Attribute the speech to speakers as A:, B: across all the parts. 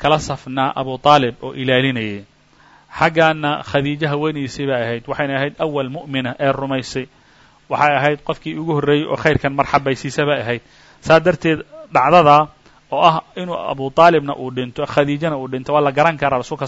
A: kala safnaa abu aalib oo ilaalinayay. Xaggaana khadiijo haweenaysay bay ahayd. Waxayna ahayd awal mu'mina ee rumaysay. Waxay ahayd qofkii ugu horreeyey oo khayrkan marxabaysiisa bay ahayd. Saa darteed dhacdada oo ah inuu abu aalibna uu dhinto khadiijana uu dhinto waa la garan karaa rasuulka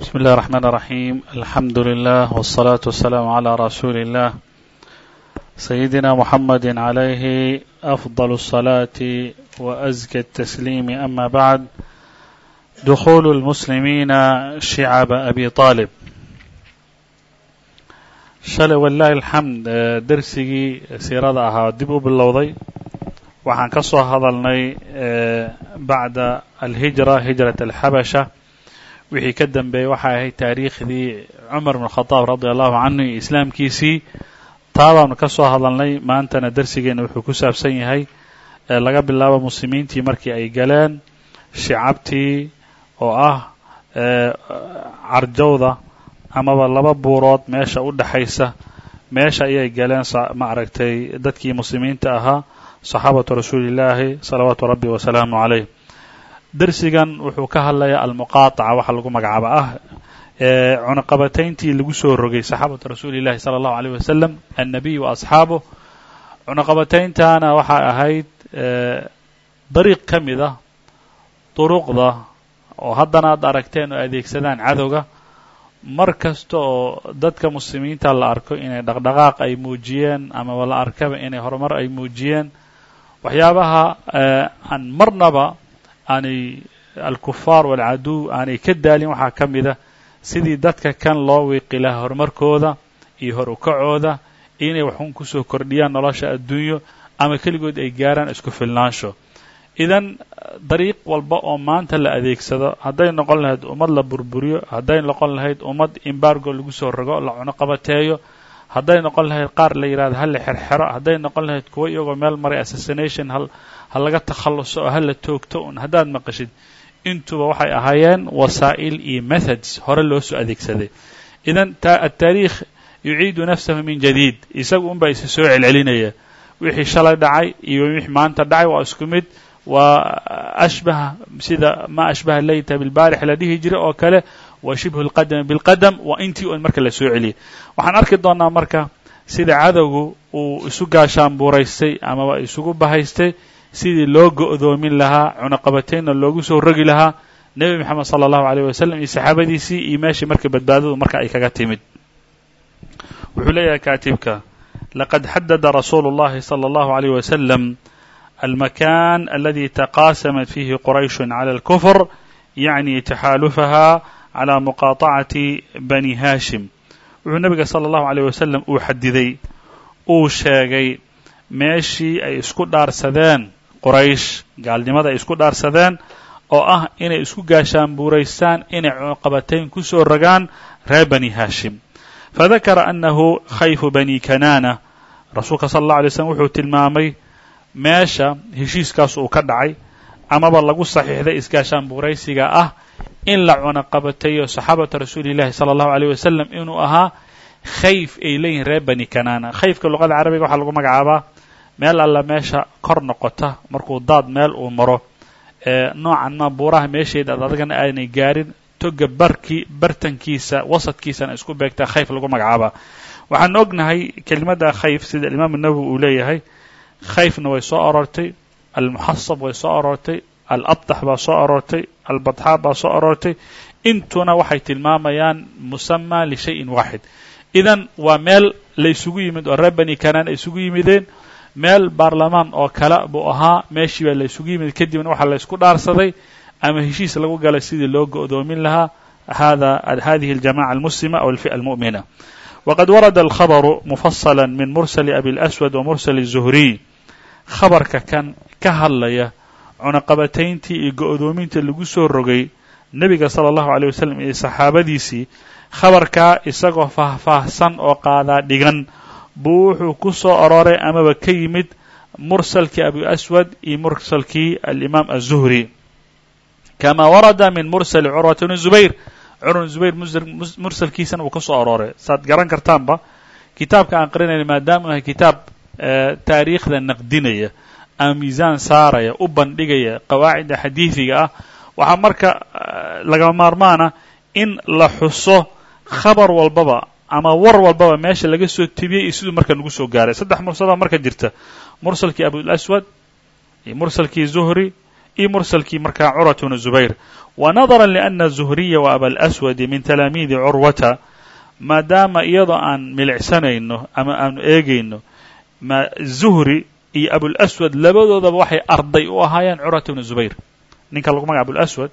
A: بسم الله الرحمن الرحيم الحمد لله والصلاة والسلام على رسول الله سيدنا محمد عليه أفضل الصلاة وأزكى التسليم أما بعد دخول المسلمين شعب أبي طالب shalay walahi alxamd dersigii siirada ahaa dib u bilowday waxaan ka soo hadalnay bacda alhijra hijrat alxabasha wixii ka dambeeyey waxay ahayd taariikhdii cumar bn khadaab radi allahu canhu iyo islaamkiisii. Taabaanu ka soo hadalnay maantana darsigeenna wuxuu ku saabsan yahay laga bilaabo muslimiintii markii ay galeen shicabtii oo ah carjowda amaba laba buurood meesha u dhexaysa meesha ayay galeen ma aragtay dadkii muslimiinta ahaa saxaabatu rasuulillaahi salawaatu rabbi wasalaamu calayh dersigan wuxuu ka hadlayaa almuqaataca waxa lagu magacaabo ah cunaqabatayntii lagu soo rogay saxaabatu rasuuli llahi sala allahu aleyh wasalam annabiy wa cunaqabatayntaana waxay ahayd dariiq ka mid ah duruqda oo haddana aad aragteen oo adeegsadaan cadowga mar kasta oo dadka muslimiinta la arko inay dhaqdhaqaaq ay muujiyeen amaba la arkaba inay horumar ay muujiyeen waxyaabaha aan marnaba aanay alkufaar walcaduw aanay ka daalin waxaa ka mid a sidii dadka kan loo wiiqi lahaa horumarkooda iyo hor ukacooda inay waxun ku soo kordhiyaan nolosha adduunyo ama keligood ay gaaraan isku filnaansho. Idan dariiq walba oo maanta la adeegsado hadday noqon lahayd ummad la burburiyo hadday noqon lahayd ummad embargo lagu soo rogo la cunuqabateeyo hadday noqon lahayd qaar la yidhahdo ha la xerxero hadday noqon lahayd kuwo iyagoo meel maray assassination hal ha laga takhalluso oo ha la toogto un haddaad maqashid intuba waxay ahaayeen wasaa'il iyo methods hore loo adeegsaday. Idan ataariikh yuciidu nafsahu min jadiid. Isagu unbaa isa soo celcelinaya. Wixii shalay dhacay iyo wixii maanta dhacay waa isku mid. Waa ashbaha sida ma ashbaha layta bilbaarix la dhihi jiray oo kale wa shibhu lqadami bilqadam waa intii un marka la soo celiyay waxaan arki doonnaa marka sida cadowgu uu isu gaashaanbuuraystay amaba isugu bahaystay sidii loo go'doomin lahaa cunaqabataynna loogu soo rogi lahaa nebi moxamed sala allahu aleyh wasalam iyo saxaabadiisii iyo meeshii marka badbaadadu marka ay kaga timid wuxuu leeyahay kaatibka laqad xadada rasuulu اllahi salى allahu aleyh wasalam almakan aladi taqasamat fihi quraysh clى اlkufr yacni taxaalufaha clى muqaطacati bani hashim wuxuu nebiga salى allahu aleyh wasalam uu xadiday uu sheegay meeshii ay isku dhaarsadeen quraysh gaalnimada isku dhaarsadeen oo ah inay isku gaashaanbuuraystaan inay cunuqabatayn ku soo rogaan reer bani hashim fadakara annahu khayfu bani kanana rasuulka sala allah alay slm wuxuu tilmaamay meesha heshiiskaas uu ka dhacay amaba lagu saxiixday isgaashaanbuuraysiga ah in la cunaqabatayo saxaabata rasuuli llahi sala allahu aleyh wasalam inuu ahaa khayf ay leeyihiin reer bani kanana khayfka luqada carabiga waxaa lagu magacaabaa meel alla meesha kor noqota markuu daad meel uu maro noocan ma buuraha meesheeda ad adagana aanay gaarin toga barkii bartankiisa wasadkiisana isku beegtaa khayf lagu magacaabaa waxaan ognahay kelimadda khayf sida imaam nawowi uu leeyahay khayfna way soo aroortay almuxasab way soo aroortay alabtax baa soo aroortay albadxaa baa soo aroortay intuna waxay tilmaamayaan musama lishayin waaxid idan waa meel la isugu yimid oo reer bani kanaan ay isugu yimideen meel baarlamaan oo kale buu ahaa meeshii baa la isugu yimid kadibna waxaa la ysku dhaarsaday ama heshiis lagu galay sidii loo go'doomin lahaa hada hadihi aljamaca almuslima aw alfi'a almu'mina waqad warada alkhabaru mufasala min mursali abi اlaswad wa mursali الzuhriy khabarka kan ka hadlaya cunaqabatayntii iyo go-doominta lagu soo rogay nebiga sala allahu aleyh wasalam iyo saxaabadiisii khabarkaa isagoo faahfaahsan oo qaadaa dhigan buu wuxuu ku soo arooray amaba ka yimid mursalkii abu aswad iyo mursalkii alimaam aلzuhri kama warada min mursali curwata bni zubayr curwa bn zubayr mursalkiisana uu ka soo arooray. Saad garan kartaanba kitaabka aan qarinayna maadaama ahay kitaab taariikhda naqdinaya ama miisaan saaraya u bandhigaya qawaacida xadiidiga ah waxaa marka lagama maarmaana in la xuso khabar walbaba ama war walbaba meesha laga soo tebiyey iyo siduu marka nagu soo gaaray. Saddex mursalbaa marka jirta. Mursalkii abulaswad iyo mursalkii zuhri iyo mursalkii markaa curwat bnu zubayr. Wa nadara liana zuhriya wa abalaswadi min talaamiidi curwata maadaama iyadoo aan milicsanayno ama aanu eegayno ma zuhri iyo abulaswad labadoodaba waxay arday u ahaayeen curwat bnu zubayr. Ninka lagu magaca abulaswad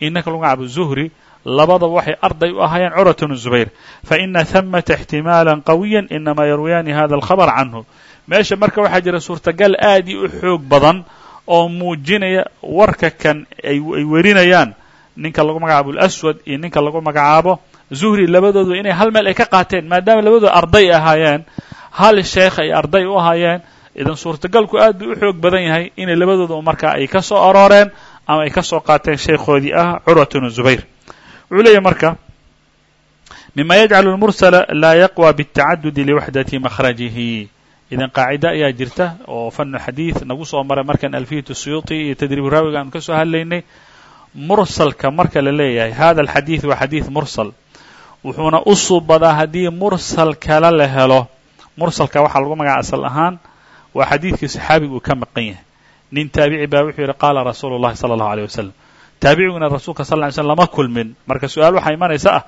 A: iyo ninka lagu magaca abuzuhri labadaba waxay arday u ahaayeen curwat bnu zubayr. Faina hamata ixtimaala qawiya inama yarwiyaani hada alkhabar canhu. Meesha marka waxaa jira suurtagal aad i u xoog badan oo muujinaya warka kan ay werinayaan ninka lagu magacaabo abulaswad iyo ninka lagu magacaabo zuhri labadoodu inay hal meel ay ka qaateen maadaama labadooda arday ahaayeen hal sheekh ay arday u ahaayeen. Idan suurtagalku aad buu u xoog badan yahay inay labadooda markaa ay ka soo arooreen ama ay ka soo qaateen sheekhoodii ah curwat bnu zubayr wuxuu leeyahy marka mima yajcalu lmursala laa yaqwى bالtacadudi liwaxdati makhrajihi idan qaacida ayaa jirta oo fanu xadiid nagu soo maray markan alfiyat suyuuطi iyo tadriib raawiga aanu ka soo hadlaynay mursalka marka la leeyahay hada alxadiid waa xadiid mursal wuxuuna u suubadaa haddii mursal kale la helo mursalka waxaa lagu magaca asal ahaan waa xadiidkii saxaabiga uu ka maqan yahay nin taabici baa wuxuu yidhi qaala rasuulu llahi sala allahu aleyh wasalam taabiciguna rasuulka sal ly slm lama kulmin. Marka su'aal waxaa imanaysa ah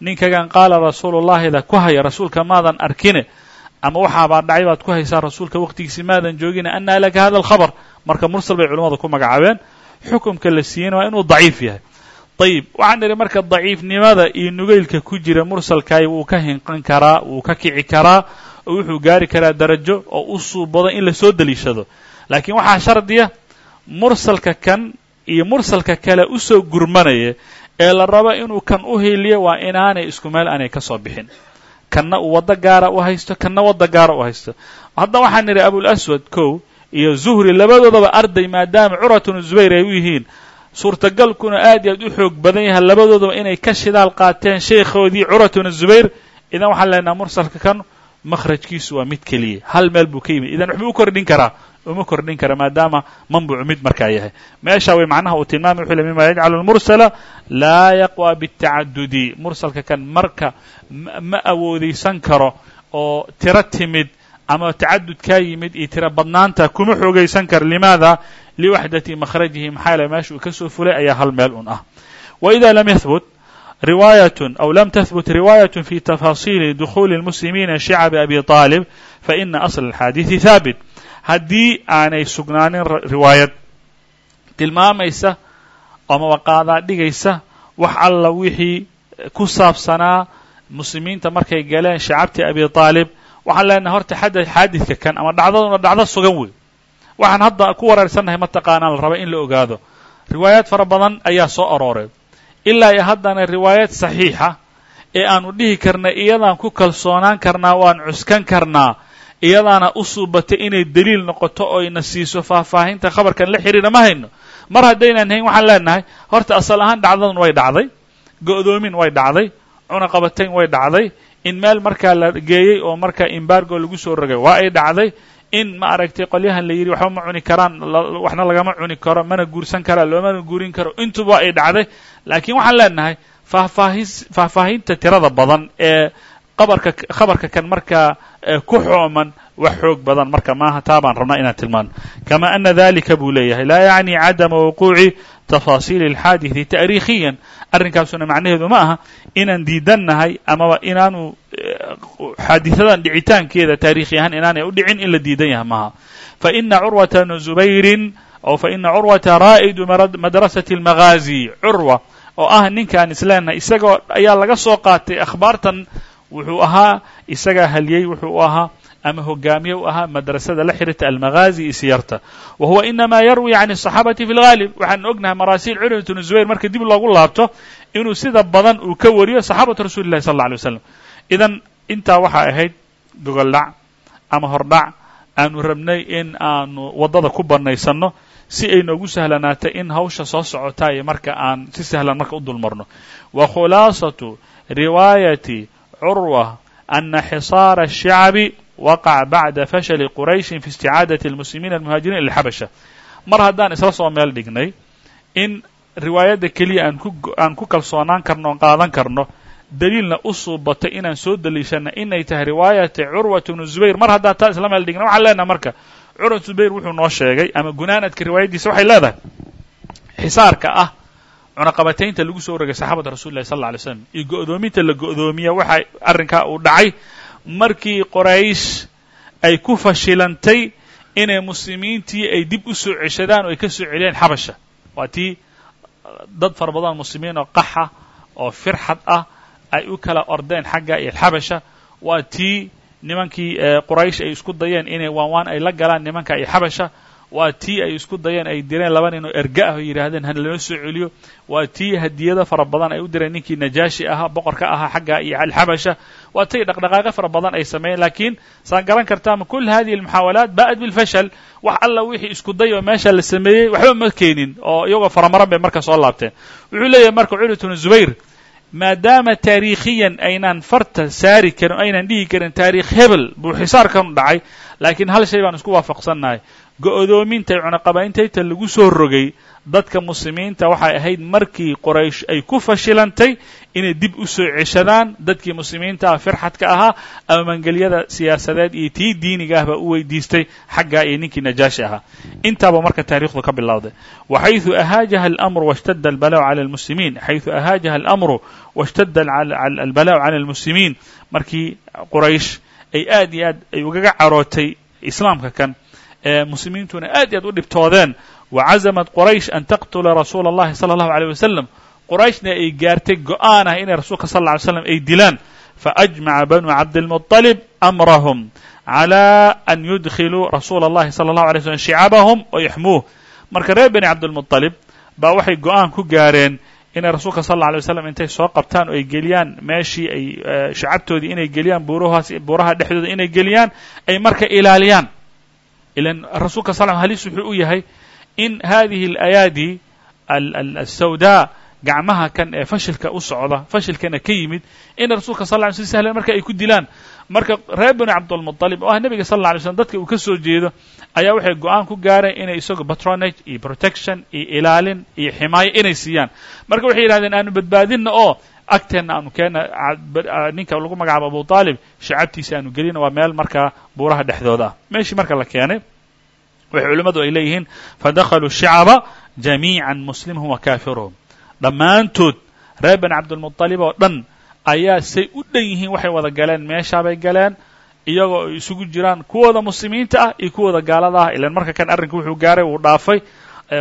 A: ninkagan qaala rasuulullahida ku haya rasuulka maadan arkine ama waxaabaa dhacay baad ku haysaa rasuulka waqtigiisi maadan joogine anaa laka hada alkhabar. Marka mursal bay culimmadu ku magacaabeen xukumka la siiyeyna waa inuu daciif yahay. Ayib waxaan idhi marka daciifnimada iyo nugeylka ku jira mursalkaay wuu ka hinqan karaa wuu ka kici karaa oo wuxuu gaari karaa darajo oo u suubado in la soo deliishado. Laakiin waxaa shardiya mursalka kan iyo mursalka kale u soo gurmanaya ee la rabo inuu kan u hiiliyo waa inaanay isku meel aanay ka soo bixin. Kanna uu waddo gaara u haysto kanna waddo gaara u haysto. Hadda waxaan nidhi abulaswad kow iyo zuhri labadoodaba arday maadaama curwat bnu zubayr ay u yihiin suurtagalkuna aad iyo aad u xoog badan yahay labadoodaba inay ka shidaal qaateen sheekhoodii curwat bnu zubayr. Idan waxaan leenaha mursalka kan makhrajkiisu waa mid keliya. Hal meel buu ka yimid. Idan waxbuu u kordhin karaa uma kordhin kara maadaama manbucu mid markaa yahay meesha way macnaha uu tilmaamay wuxuu le mima yajcalu lmursala laa yaqwa biاtacadudi mursalka kan marka ma awoodaysan karo oo tiro timid ama tacadud kaa yimid iyo tiro badnaanta kuma xoogaysan karo limaada liwaxdati makhrajihi maxaa yaele meesha uu ka soo fulay ayaa hal meel un ah waإida lam yahbut riwaayaة aw lam tahbut riwaayaة fi tafaasiili dukhuuli اlmuslimiina shicbi abi طaalib faina asl اlxaadiثi haabit haddii aanay sugnaanin riwaayad tilmaamaysa amaba qaadaa dhigaysa wax alla wixii ku saabsanaa muslimiinta markay galeen shacabtii abi طaalib waxaan leenahay horta xadda xaadidka kan ama dhacdaduna dhacdo sugan wey waxaan hadda ku wareersannahay mataqaanaa la raba in la ogaado. Riwaayaad fara badan ayaa soo arooray ilaa iyo haddana riwaayad saxiixa ee aanu dhihi karna iyadaan ku kalsoonaan karnaa waan cuskan karnaa iyadaana u suubatay inay deliil noqoto oo ina siiso faahfaahinta khabarkan la xidhiira ma hayno. Mar haddaynaan hayn waxaan leenahay horta asal ahaan dhacdadan way dhacday go'doomin way dhacday cunaqabatayn way dhacday in meel markaa la geeyey oo markaa embargo lagu soo rogay waa ay dhacday in ma aragtay qolyahan la yidhi waxba ma cuni karaan waxna lagama cuni karo mana guursan karaa loomana guurin karo. Intuba ay dhacday. Laakiin waxaan leenahay faahfaahin faahfaahinta tirada badan ee khabarka kan markaa ku xooman wax xoog badan marka maaha taa baan rabnaa inaan tilmaano kama ana dalika buu leeyahay laa yacni cadama wuquuci tafaasiili اlxaadiثi taariikhiyan arrinkaasuna macnaheedu ma aha inaan diidannahay amaba inaanu xaadiثadan dhicitaankeeda taarikhi ahaan inaanay u dhicin in la diidan yahay maaha faina curwata bna zubayrin o faina curwata raa'idu madrasati اlmagaazi curwa oo ah ninkaan isleenahay isagoo ayaa laga soo qaatay akhbaartan wuxuu ahaa isagaa haliyey wuxuu u ahaa ama hogaamiye u ahaa madrasada la xiriirta almaghazi iyo siyarta wa huwa inamaa yarwi can الصaxaabati fi اlgaalib waxaan ognahay maraasiil curwat bnu zubayr marka dib loogu laabto inuu sida badan uu ka wariyo saxaabatu rasuli اllahi sal اlla alay waslam idan intaa waxaa ahayd gogoldhac ama hordhac aanu rabnay in aanu waddada ku bannaysanno si ay noogu sahlanaatay in hawsha soo socotaayo marka aan si sahlan marka u dulmarno wa khulaasatu riwaayati curwa ana xisaara الshacbi waqac bacda fashali qurayshin fi isticaadati اlmuslimiina almuhaajiriin ila xabasha mar haddaan isla soo meel dhignay in riwaayadda keliya aan ku aan ku kalsoonaan karno oon qaadan karno daliilna u suubatay inaan soo daliishana inay tahay riwaayati curwat bnu zubayr mar haddaan taa isla meel dhigna waxaan leenahay marka curwat zubayr wuxuu noo sheegay ama gunaanadka riwaayaddiisa waxay leedahay xisaarka ah cunaqabataynta lagu soo rogay saxaabada rasuli lahi sal alla alay slam iyo go'doominta la go'doomiya waxa arrinkaa uu dhacay. Markii qoraysh ay ku fashilantay inay muslimiintii ay dib u soo ceshadaan oo ay ka soo celiyeen xabasha. Waa tii dad fara badan muslimiin oo qaxa oo firxad ah ay u kala ordeen xagga iyo xabasha. Waa tii nimankii quraysh ay isku dayeen inay waanwaan ay la galaan nimanka iyo xabasha waa tii ay isku dayeen ay direen laba nin oo erga ah oo han lama soo celiyo waa tii hadiyado fara badan ay u direen ninkii najaashi ahaa boqorka ahaa xagga iyo alxabasha. Waa tay dhaqdhaqaaqo fara badan ay sameeyeen laakiin saan garan kartaama kul hadihi almuxaawalaat ba'at bilfashal wax alla wixii isku day oo meesha la sameeyey waxba ma keenin oo iyagoo faramaran bay marka soo laabteen. Wuxuu leeyahay marka culit bnu zubayr maadaama taariikhiyan aynaan farta saari karin aynan dhihi karin taariikh hebel buu xisaarkanu dhacay laakiin hal shay baan isku waafaqsannahay go'doominta cunaqabayntaynta lagu soo rogay dadka muslimiinta waxay ahayd markii qoraysh ay ku fashilantay inay dib u soo ceshadaan dadkii muslimiinta ah firxadka ahaa ama mangelyada siyaasadeed iyo tii diiniga ahba u weydiistay xaggaa iyo ninkii najaashi ahaa intaaba marka taarikhdu ka bilowday waxayثu ahaajaha اlamru wاshtada albalaءu calى اlmuslimiin xayثu ahaajaha اlamru wاshtada albalaءu calى اlmuslimiin markii qoraysh ay aad iyo aad ay ugaga carootay islaamka kan muslimiintuna aad iyo aad u dhibtoodeen wacazamat qoraysh an taqtula rasuula اllahi salى اllahu عalيه wasalam qorayshna ay gaartay go'aan ah inay rasuulka sal lla ly slam ay dilaan faajmaca banu cabdilmuطalib amrahum calى an yudkhiluu rasuula اllahi salى اllahu alay slm shicabahum wayaxmuuh marka reer bani cabdilmuطalib baa waxay go'aan ku gaareen inay rasuulka sal alla alay waslam intay soo qabtaan oo ay geliyaan meeshii ay shacabtoodii inay geliyaan buurahaas buuraha dhexdooda inay geliyaan ay marka ilaaliyaan ilan rasuulka sal halis wuxuu u yahay in hadihi alayaadi alsawdaa gacmaha kan ee fashilka u socda fashilkana ka yimid in rasuulka sal ly si sahlan marka ay ku dilaan marka reer bani cabdilmuطalib oo ah nebiga sal lla alay slam dadka uu ka soo jeedo ayaa waxay go'aan ku gaareen inay isago patronage iyo protection iyo ilaalin iyo ximaayo inay siiyaan marka waxay yidhahdeen aanu badbaadinna oo agteenna aanu keena ninka lagu magacaabo abu aalib shacabtiisa aanu gelina waa meel markaa buuraha dhexdooda. Ah meeshii marka la keenay waxay culimmadu ay leeyihiin fadakhaluu shicaba jamiica muslimhum wa kaafiruhum dhammaantood reer bani cabdilmuطalib oo dhan ayaa say u dhan yihiin waxay wada galeen meeshaabay galeen iyagoo ay isugu jiraan kuwooda muslimiinta ah iyo kuwooda gaalada ah. Ilan marka kan arrinka wuxuu gaaray wuu dhaafay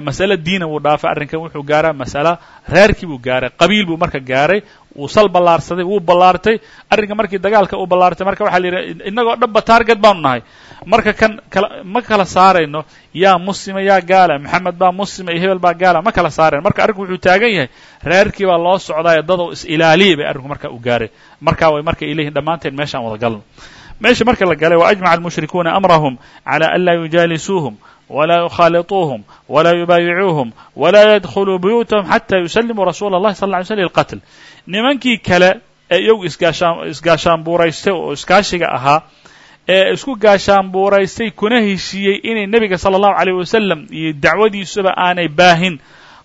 A: masale diina wuu dhaafay arrinkan wuxuu gaaraa masala reerkii buu gaaray qabiil buu marka gaaray wuu sal ballaarsaday wuu ballaartay arrinka markii dagaalka uu ballaartay marka waxaa la yidhi innagoo dhanba taarget baanu nahay. Marka kan kala ma kala saarayno yaa muslima yaa gaala maxamed baa muslima iyo hebel baa gaala ma kala saarayno. Marka arrinku wuxuu taagan yahay reerkii baa loo socdaayo dadow is ilaaliya bay arrinku marka u gaaray. Markaa way marka ay leeyihiin dhammaanteen meeshaan wada galno. Meesha marka la galay waajmaca almushrikuuna amrahum calى an laa yujaalisuuhum wla yukhaaliطuuhum wla yubaayicuuhum wla yadkhuluu buyuutahum xata yusalimuu rasuula اllahi sal ly slm lilqatl nimankii kale ee iyagu isgaashaan isgaashaanbuuraystay oo iskaashiga ahaa ee isku gaashaanbuuraystay kuna heshiiyey inay nebiga sala allahu alayh wasalam iyo dacwadiisuba aanay baahin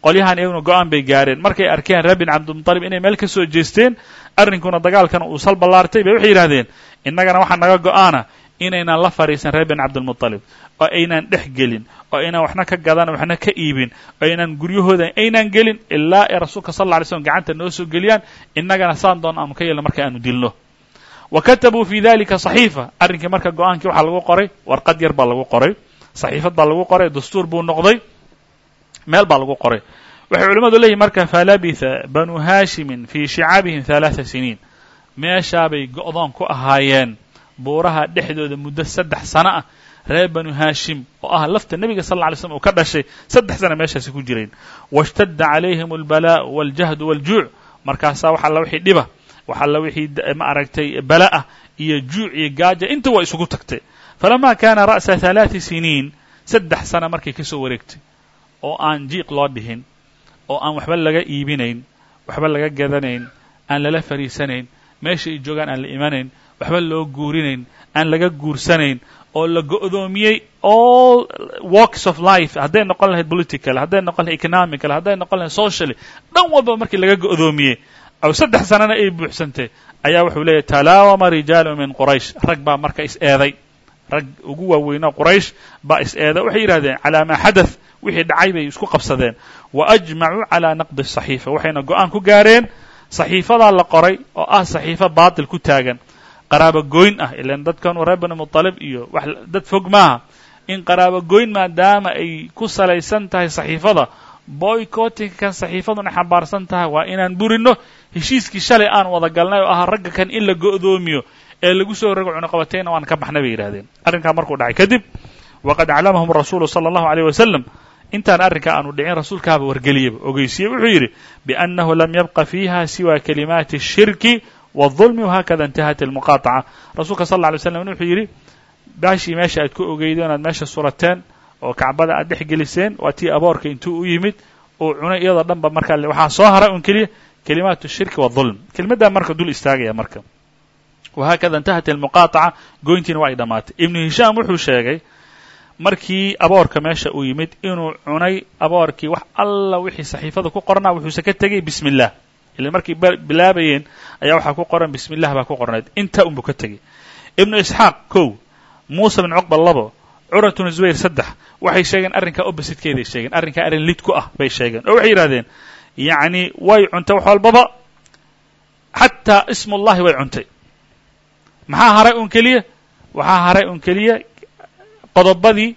A: qolyahan iyaguna go-aan bay gaareen markay arkeen reer bin cabdilmuطalib inay meel ka soo jeesteen arrinkuna dagaalkana uu sal ballaartay bay waxay yidhahdeen innagana waxaa naga go-aana inaynaan la fadhiisan reer bin cabdilmuطalib oo aynaan dhex gelin oo aynaan waxna ka gadan waxna ka iibin oo aynaan guryahooda aynaan gelin ilaa ay rasuulka sal alla lay slm gacanta noo soo geliyaan innagana saan doon aanu ka yeelno marka aanu dilno. Wa katabuu fi dalika saxiifa. Arrinkii marka go'aankii waxaa lagu qoray warqad yar baa lagu qoray saxiifad baa lagu qoray dastuur buu noqday meel baa lagu qoray. Waxay culimmadu leeyihiin marka falabitha banu haashimin fii shicabihim halaatha siniin. Meeshaabay go'doon ku ahaayeen buuraha dhexdooda muddo saddex sano ah reer banu haashim oo ah lafta nebiga sal lay slam uu ka dhashay saddex sana meeshaasi ku jireen. Washtadda calayhim albalaa'u waاljahdu wاljuuc markaasaa wax alla wixii dhiba wax alla wixii ma aragtay bala ah iyo juuc iyo gaaja inta waa isugu tagtay. Falama kaana ra'sa halaati siniin saddex sana markay ka soo wareegtay oo aan jiiq loo dhihin oo aan waxba laga iibinayn waxba laga gadanayn aan lala fariisanayn meesha ay joogaan aan la imanayn waxba loo guurinayn aan laga guursanayn oo la go'doomiyey all walks of life. Hadday noqon lahayd political hadday noqon lahayd economical hadday noqon lahayd socially dhan walba markii laga go'doomiyey aw saddex sanana ay buuxsantay ayaa wuxuu leeyahy talaawama rijaalu min quraysh. Rag baa marka is eeday. Rag ugu waaweynaa quraysh baa is eeday. Waxay yidhahdeen calaa maa xadath. Wixii dhacay bay isku qabsadeen. Wa ajmacuu calaa naqdi saxiifa. Waxayna go'aan ku gaareen saxiifadaa la qoray oo ah saxiifo baatil ku taagan qaraabo goyn ah ilan dadkan wareer bani muطalib iyo wax dad fog maaha. In qaraabo goyn maadaama ay ku salaysan tahay saxiifada boycottingkan saxiifaduna xambaarsan tahay waa inaan burino heshiiskii shalay aan wada galnay oo ahaa ragga kan in la go'doomiyo ee lagu soo rogo cunuqabatayna waan ka baxnay bay yidhahdeen arrinkaa markuu dhacay kadib waqad aclamahum rasuulu sala allahu aleyh wasalam intaan arrinka aanu dhicin rasuulkaaba wargeliyaba. Ogeysiyey wuxuu yidhi biannahu lam yabqa fiiha siwa kalimaati shirki wالظulmi whakada intahat almuqaطaca rasuulka sal lla alay slam wuxuu yidhi baashii meesha aad ku ogeydeen inaad meesha surateen oo kacbada aad dhex geliseen waa tii aboorka intuu u yimid uu cunay iyadoo dhan ba markaa waxaa soo haray un keliya kalimaat الshirki wالظulm kelimaddaa marka dul istaagaya marka whakada intahat almuqaطaca goyntiina waa ay dhammaatay ibnu hishaam wuxuu sheegay markii aboorka meesha uu yimid inuu cunay aboorkii wax alla wixii saxiifada ku qornaa wuxuuse ka tegay bismi اllah ila markay bilaabayeen ayaa waxaa ku qoran bismi llah baa ku qornayd. Inta unbu ka tegey. Ibnu isxaaq kow muusa bin cuqba labo curat bnu zubayr saddex waxay sheegeen arrinkaa oppositekeeday sheegeen arrinkaa arrin lid ku ah bay sheegeen. Oo waxay yidhahdeen yacni way cuntay wax walbaba xataa ismullahi way cuntay. Maxaa haray un keliya? Waxaa haray un keliya qodobadii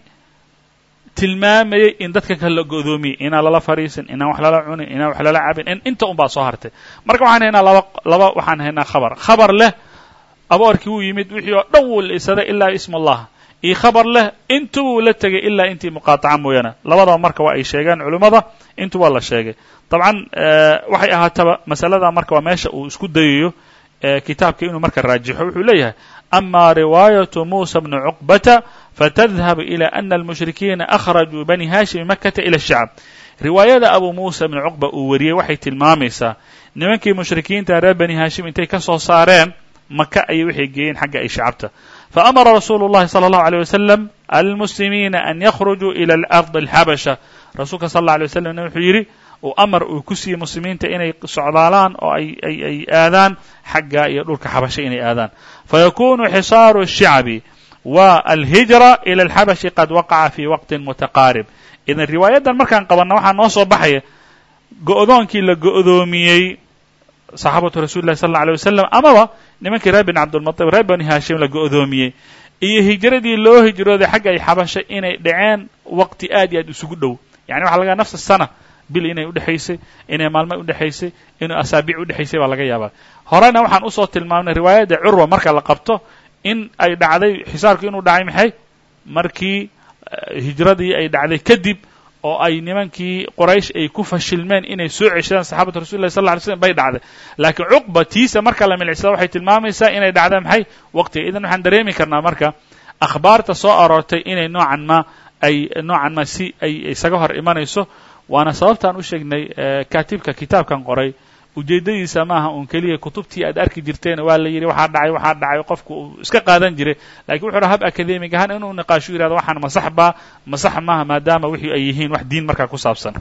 A: tilmaamayay in dadka kale la godoomiyey inaan lala fariisin inaan wax lala cunin inaan wax lala cabin in inta unbaa soo hartay. Marka waxaan haynaa laba laba waxaan haynaa khabar. Khabar leh aboorkii wuu yimid wixii oo dhan wuu liisaday ilaa ism allah iyo khabar leh intu wuu la tegay ilaa intii muqaataca mooyaane. Labadaba marka waa ay sheegeen culimmada intu waa la sheegay. Dabcan eh, waxay ahaataba masalada marka waa meesha uu isku dayayo eh, kitaabka inuu marka raajixo wuxuu leeyahay ama riwaayatu muusa bni cuqbata fatdhab إlى أن الmuشhrikiina أkhrajuu bني hashim makata ilى الshacb riwaayada abu muسى بن cqبة uu wariyey waxay tilmaamaysaa nimankii mushrikiinta reer bani hashim intay ka soo saareen maka ayay waxay geeyeen xagga ay shacabta faأmara rasuulu الlahi slى الlaه عليه وsلم almuslimiina an ykhrujuu ilى الأrض الxabشha rasuulka sal اله عليه وsلم wuxuu yidhi uu amar uu ku siiyey muslimiinta inay socdaalaan oo ay ay ay aadaan xagga iyo dhulka xabasha inay aadaan fayakunu xisaaru الshicbi wa alhijra ilى اlxabashi qad waqaca fi waqti mutaqaarib idan riwaayaddan markaan qabanna waxaa noo soo baxaya go'doonkii la go'doomiyey saxaabatu rasuli lahi sal اlla alيه wasalam amaba nimankii reer bn cabdilmuطalib reer bani hashim la go'doomiyey iyo hijradii loo hijrooday xagga ay xabasha inay dhaceen waqti aad iyo aad isugu dhow yani waxa laga nafsa sana bil inay udhexaysay inay maalmo udhexaysay inay asaabiic udhexaysay baa laga yaabaa horena waxaan usoo tilmaamnay riwaayadda curwa marka la qabto in ay dhacday xisaarku inuu dhacay maxay? Markii hijradii ay dhacday kadib oo ay nimankii qoraysh ay ku fashilmeen inay soo ceshadaan saxaabatu rasul lah sal lla alay slam bay dhacday. Laakiin cuqba tiisa marka la milicsada waxay tilmaamaysaa inay dhacda maxay? Waqtiga idan waxaan dareemi karnaa marka akhbaarta soo aroortay inay noocan ma ay noocan ma si ay isaga hor imanayso. Waana sababtaan u sheegnay kaatibka kitaabkan qoray ujeeddadiisa maaha uun keliya kutubtii aad arki jirteen waa la yidhi waxaa dhacay waxaa dhacay qofku uu iska qaadan jiray lakiin wuxuu dhaha hab academic ahaan inuu niqaashu yihahdo waxaan masax baa masax maaha maadaama wixii ay yihiin wax diin markaa ku saabsan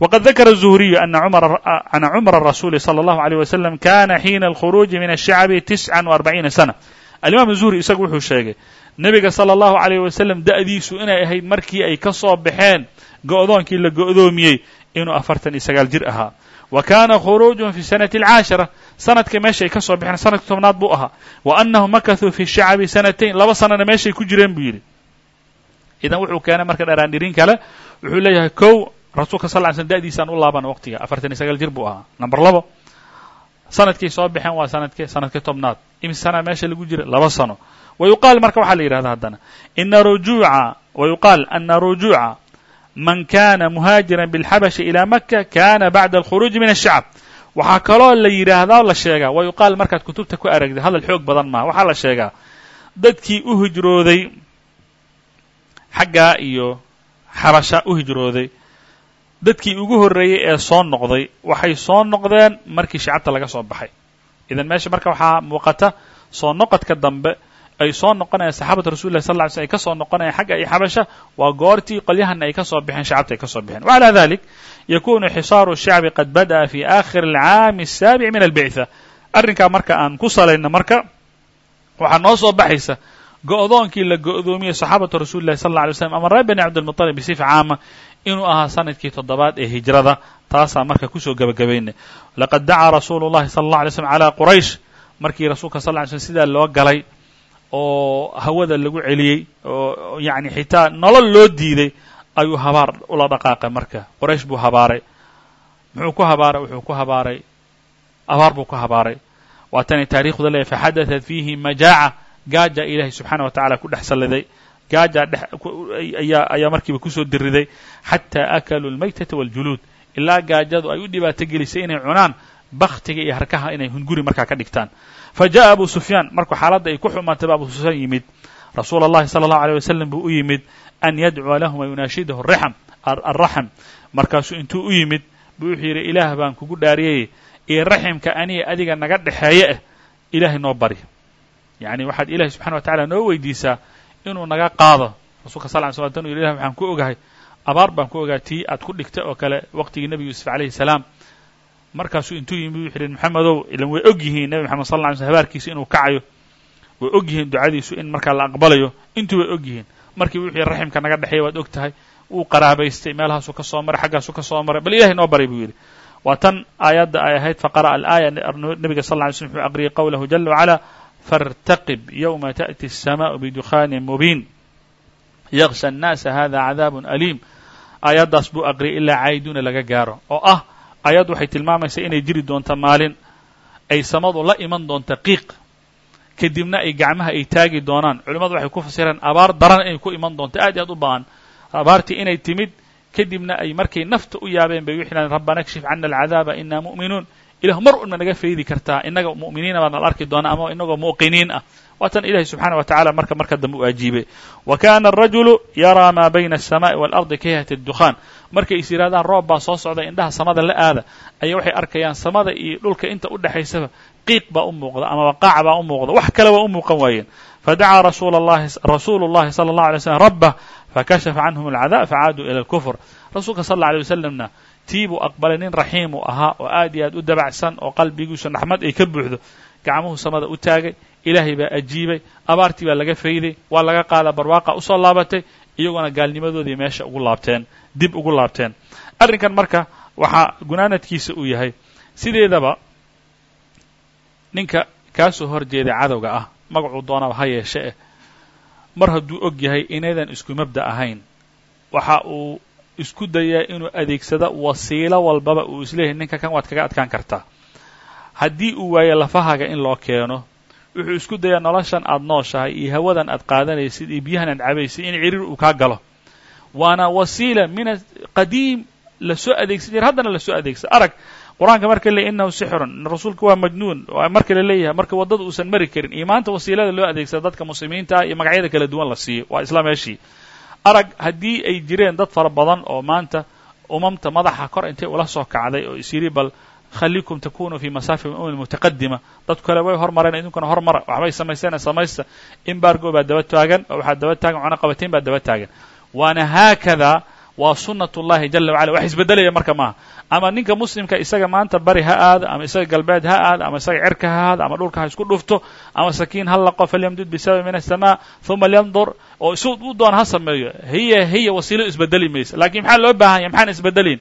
A: wqad dakara الzuhriyu ana cumra الrasuuli slى الlahu عalيه waslm kana xiina اlkhuruuji min الshacbi tisca وarbaciina sana alimaam zuhri isagu wuxuu sheegay nebiga salى الlahu عalيه wasalam da'diisu inay ahayd markii ay ka soo baxeen go'doonkii la go'doomiyey inuu afartan iyo sagaal jir ahaa wa kana khuruujuhum fi sanati alcaashira sanadka meesha ay ka soo baxeen sanadka tobnaad buu ahaa. Wa anahum makahuu fi shacabi sanatayn laba sanana meeshay ku jireen buu yidhi. Idan wuxuu keenay marka dharaandhirin kale wuxuu leeyahay kow rasuulka sal ly slm da'diisaan u laabana waqtiga afartan iyo sagaal jir buu ahaa. Number labo sanadkay soo baxeen waa sanadke sanadka tobnaad. Imis sana meesha lagu jira laba sano. Wa yuqaal marka waxaa la yidhahda haddana ina rujuuca yuqaal ana rujuuca man kana muhaajiran biاlxabashi ilaa maka kana bacda alkhuruuji min ashacab waxaa kaloo la yidhaahdaa la sheegaa wa yuqaal markaad kutubta ku aragtay hadal xoog badan maaha waxaa la sheegaa dadkii u hijrooday xaggaa iyo xabasha u hijrooday dadkii ugu horreeyey ee soo noqday waxay soo noqdeen markii shacabta laga soo baxay. Idan meesha marka waxaa muuqata soo noqodka dambe ay soo noqonayaan saxaabata rasulillah sal ly sl ay ka soo noqonayaan xagga iyo xabasha waa goortii qolyahana ay ka soo bixeen shacabta ay ka soo bixeen. Wacalaa dalik yakuunu xisaaru shacbi qad bada'a fi aakhiri alcaami asaabic min albictha arrinkaa marka aan ku salayna marka waxaa noo soo baxaysa go-doonkii la go'doomiyey saxaabata rasulillahi sal alla lay slam ama reer bani cabdilmuطalib bisifa caama inuu ahaa sannadkii toddobaad ee hijrada taasaa marka ku soo gabagabaynay laqad dacaa rasuulu llahi sal allah alay slm calaa quraysh markii rasuulka sal ly slm sidaa loo galay oo hawada lagu celiyey oo yacni xitaa nolol loo diiday ayuu habaar ula dhaqaaqay marka. Qoraysh buu habaaray. Muxuu ku habaaray? Wuxuu ku habaaray. Abaar buu ku habaaray. Waatanay taarikhda leeyahy faxadaثat fiihi majaaca. Gaaja ilaahay subxaana wa tacala ku dhex salliday. Gaajaa dhex ayaa markiiba ku soo diriday. Xataa akaluu almaytata waاljuluud ilaa gaajadu ay u dhibaato gelisay inay cunaan. Baktiga iyo harkaha inay hunguri markaa ka dhigtaan fa jaءa abu sufyaan markuu xaaladda ay ku xumaatay ba abu sufyaan yimid rasuula اllahi salى اllahu alيه wasalam buu u yimid an yadcuwa lahum wayunaashidahu raxm alraxm markaasuu intuu u yimid buu wuxuu yidhi ilaah baan kugu dhaariyay iyo raximka aniga adiga naga dhexeeye ah ilaahay noo bari yacni waxaad ilahi subxana wa tacala noo weydiisaa inuu naga qaado rasulka sal ly slam tan u yidhi ilah waxaan ku ogahay abaar baan ku ogahay tii aad ku dhigtay oo kale waqtigii nebi yuusuf calayhi salaam markaasuu intuu yimid wuxu yidhi maxamedow ilan way og yihiin nebi maxamed sal lla ly slm habaarkiisa inuu kacayo way og yihiin ducadiisu in markaa la aqbalayo intuu way og yihiin markii wuxuu yidhi raximka naga dhexeeya waad og tahay wuu qaraabaystay meelahaasuu ka soo maray xaggaasuu ka soo maray bal ilahay noo baray buu yidhi waa tan aayadda ay ahayd faqara'a alaaya nebiga sal lla ly slm wuxuu aqriyay qowlahu jala wacala faاrtaqib yowma taأti الsamaءu bidukhaani mubiin yaksha الnaasa hada cadaab aliim aayaddaas buu aqriyay ilaa cayduna laga gaaro oo ah aayaddu waxay tilmaamaysaa inay jiri doonto maalin ay samadu la iman doonto qiiq. Kadibna ay gacmaha ay taagi doonaan. Culimmadu waxay ku fasireen abaar daran inay ku iman doonto aad iyo aad u baahan abaartii inay timid kadibna ay markay nafta u yaabeen bay wixi lahen rabbana kshif cana alcadaaba inaa mu'minuun ilah mar unma naga faydi kartaa inaga mu'miniina baa nala arki doonaa ama inagoo muuqiniin ah. Waa tan ilahi subxaana wa tacala marka marka dambe u ajiibay wa kana arajulu yaraa maa bayna alsama'i waalardi kahiyat اddukhaan markay is yidhahdaan roob baa soo socda indhaha samada la aada ayaa waxay arkayaan samada iyo dhulka inta u dhexaysaba qiiq baa u muuqda ama waqaac baa u wax kale waa u muuqan waayeen. Fadacaa rasuulu llahi sala اllahu alay slm rabbah fakashafa canhum alcadaab facaaduu ila alkufr. Rasuulka sal alla alay wasalamna tii buu aqbalay nin raxiim uu ahaa oo aad iyo aad u dabacsan oo qalbigiisu naxmad ay ka buuxdo gacmuhu samada u taagay ilaahay baa ajiibay abaartii baa laga fayday waa laga qaada barwaaqa u soo laabatay iyaguna gaalnimadoodii meesha ugu laabteen dib ugu laabteen. Arrinkan marka waxaa gunaanadkiisa uu yahay sideedaba ninka kaasoo hor jeeday cadowga ah magacuu doonaba ha yeeshe eh mar hadduu og yahay inaydan isku mabda ahayn waxa uu isku dayaa inuu adeegsado wasiilo walbaba uu is leeyahay ninka kan waad kaga adkaan kartaa. Haddii uu waayo lafahaga in loo keeno wuxuu isku dayaa noloshan aad nooshahay iyo hawadan aad qaadanaysid iyo biyahan aad cabaysid in ciriir uu kaa galo. Waana wasiila min qadiim la soo adeegsan jira haddana la soo adeegsado arag qur'aanka marka leeyahy innahu sixrun. Rasuulka waa majnuun. Marka la leeyahay marka waddada uusan mari karin. Iyo maanta wasiilada loo adeegsado dadka muslimiinta ah iyo magacyada kala duwan la siiyo. Waa isla meeshii arag haddii ay jireen dad fara badan oo maanta umamta madaxa kor intay ula soo kacday oo is yidhi bal khaliikum takunuu fi masaafi umam mutaqadima dadku kale way hormareen idinkuna hormara waxbay samaysteen samaysta. Embargo baa daba taagan oo waxaa daba taagan cuna qabateen baa daba taagan. Waana haakada waa sunat ullahi jala wacala wax isbedelaya marka maaha ama ninka muslimka isaga maanta bari ha aado ama isaga galbeed ha aado ama isaga cirka ha aado ama dhulka ha isku dhufto ama sakiin ha laqo falyamdud bisababi min aلsamaa ثuma lyandur oo isu u doon ha sameeyo. Hiya hiya wasiilo isbedeli maysa. Lakin maxaa loo baahan ya maxaan isbedelin